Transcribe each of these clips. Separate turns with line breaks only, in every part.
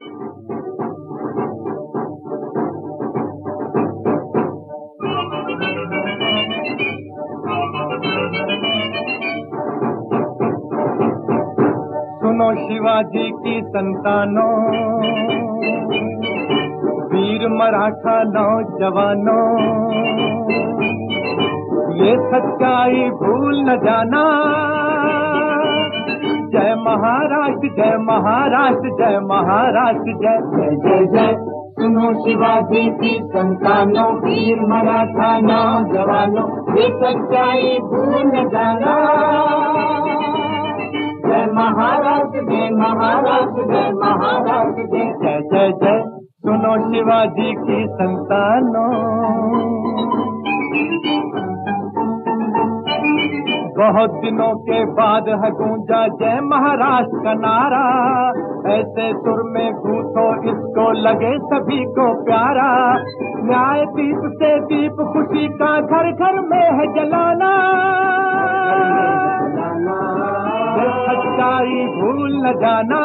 सुनो शिवाजी की संतानों वीर मराठा नौजवानों ये सच्चाई भूल न जाना। जय महाराष्ट्र जय महाराष्ट्र जय महाराष्ट्र जय
जय जय जय। सुनो शिवाजी की संतानों वीर मराठा नौजवानों ये सच्चाई भूल जाना। जय महाराष्ट्र जय महाराष्ट्र जय महाराष्ट्र जय
जय जय। सुनो शिवाजी की संतानों बहुत दिनों के बाद है गूंजा जय महाराष्ट्र का नारा। ऐसे सुर में भूतो इसको लगे सभी को प्यारा। न्याय दीप से दीप खुशी का घर घर में है जलाना। सच्चाई भूल न जाना।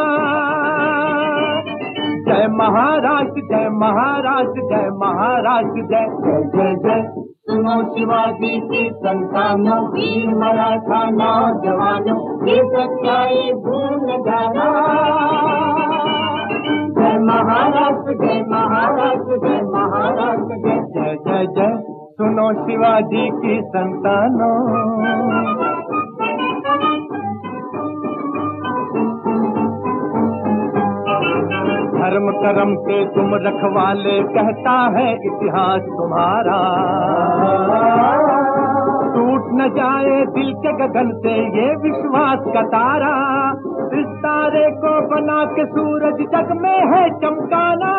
जय महाराष्ट्र जय महाराष्ट्र जय महाराष्ट्र जय
जय जय जय। सुनो शिवाजी की संतानों, वीर मराठा नौजवानों, ये सच्चाई भूल जाना। जय महाराष्ट्र जय महाराष्ट्र जय महाराष्ट्र जय
जय जय जय। सुनो शिवाजी की संतानों। धर्म कर्म के तुम रखवाले कहता है इतिहास तुम्हारा। टूट न जाए दिल के गगन से ये विश्वास का तारा। इस तारे को बना के सूरज जग में है चमकाना।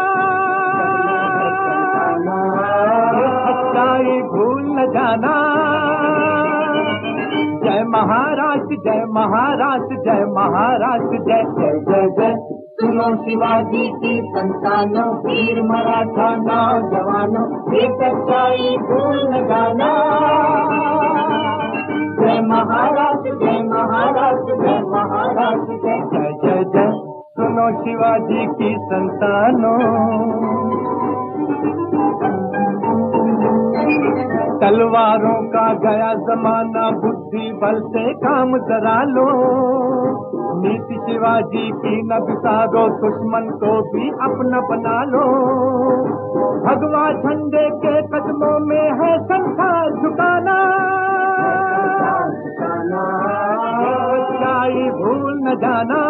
सच्चाई भूल न जाना। जय महाराष्ट्र जय महाराष्ट्र जय महाराष्ट्र जय
जय जय जय। सुनो शिवाजी की संतानों वीर मराठा नौजवानों ये सच्चाई भूल न जाना। जय महाराज जय महाराज जय महाराज, जय
जय जय जय। सुनो शिवाजी की संतानों। तलवारों का गया जमाना, बुद्धि बल से काम करा लो। नीति शिवाजी की न बिसारो दुश्मन को भी अपना बना लो। भगवा झंडे के कदमों में है संसार झुकाना। सच्चाई भूल न जाना।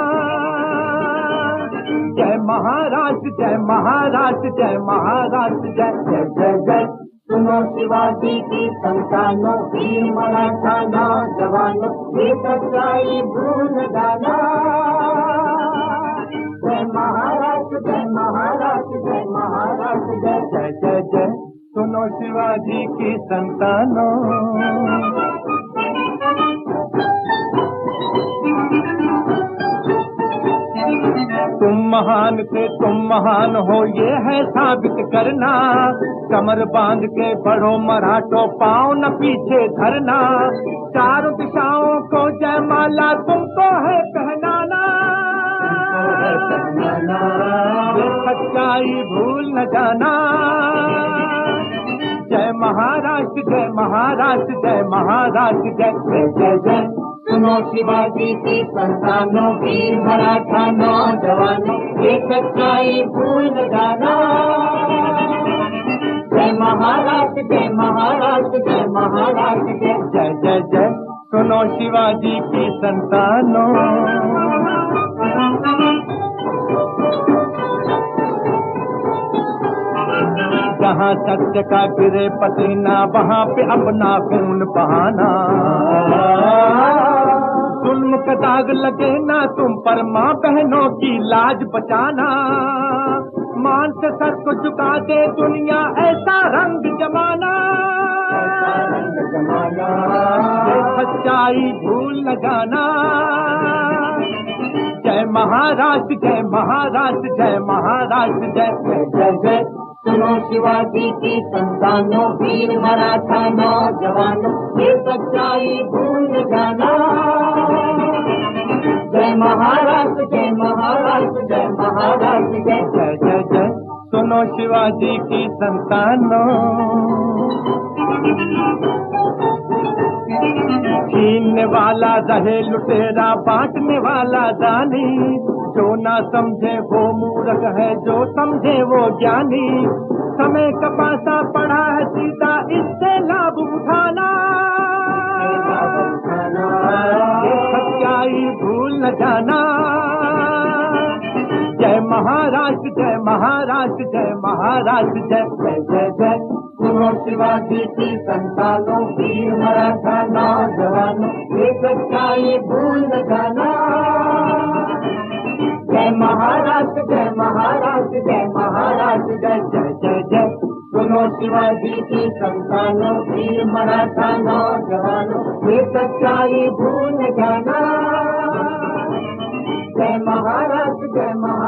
जय महाराष्ट्र जय महाराष्ट्र जय महाराष्ट्र जय
जय जय जय। सुनो शिवाजी की संतानों वीर मराठा नौजवानों ये सच्चाई भूल जाना जय महाराष्ट्र जय महाराष्ट्र जय महाराष्ट्र जय
जय जय जय। सुनो शिवाजी की संतानों। महान थे, तुम महान हो, ये है साबित करना। कमर बाँध के बढ़ो मराठो पाओ न पीछे धरना। चारों दिशाओं को जय माला तुमको है पहनाना। सच्चाई भूल न जाना। जय महाराष्ट्र जय महाराष्ट्र जय महाराष्ट्र जय
जय जय जय। सुनो शिवाजी की संतानों वीर मराठा नौजवानों ये सच्चाई भूल जाना। जय महाराष्ट्र जय महाराष्ट्र जय महाराष्ट्र जय
जय जय जय। सुनो शिवाजी की संतानों। जहाँ सत्य का गिरे पसीना, वहाँ पे अपना खून बहाना। जुल्म का दाग लगे ना तुम पर माँ बहनों की लाज बचाना। मान से सर को झुका दे दुनिया ऐसा रंग जमाना। ये सच्चाई भूल न जाना। जय महाराष्ट्र जय महाराष्ट्र जय महाराष्ट्र जय
जय जय जय। सुनो शिवाजी की संतानों वीर मराठा नौजवानों ये सच्चाई भूल जाना। जय जय जय जय
जय। सुनो शिवाजी की संतानों। छीनने वाला रहे लुटेरा बांटने वाला दानी जो ना समझे वो मूर्ख है जो समझे वो ज्ञानी। समय कपासा पासा पड़ा है सीधा इससे लाभ उठाना। सच्चाई भूल न जाना। जय महाराष्ट्र जय महाराष्ट्र जय महाराष्ट्र जय जय जय जय।
सुनो शिवाजी की संतानों वीर मराठा नौजवानों ये सच्चाई भूल न जाना। जय महाराष्ट्र जय महाराष्ट्र जय महाराष्ट्र जय
जय जय जय।
सुनो शिवाजी की संतानों वीर मराठा नौजवानों ये सच्चाई भूल न जाना। जय महाराष्ट्र जय महाराष्ट्र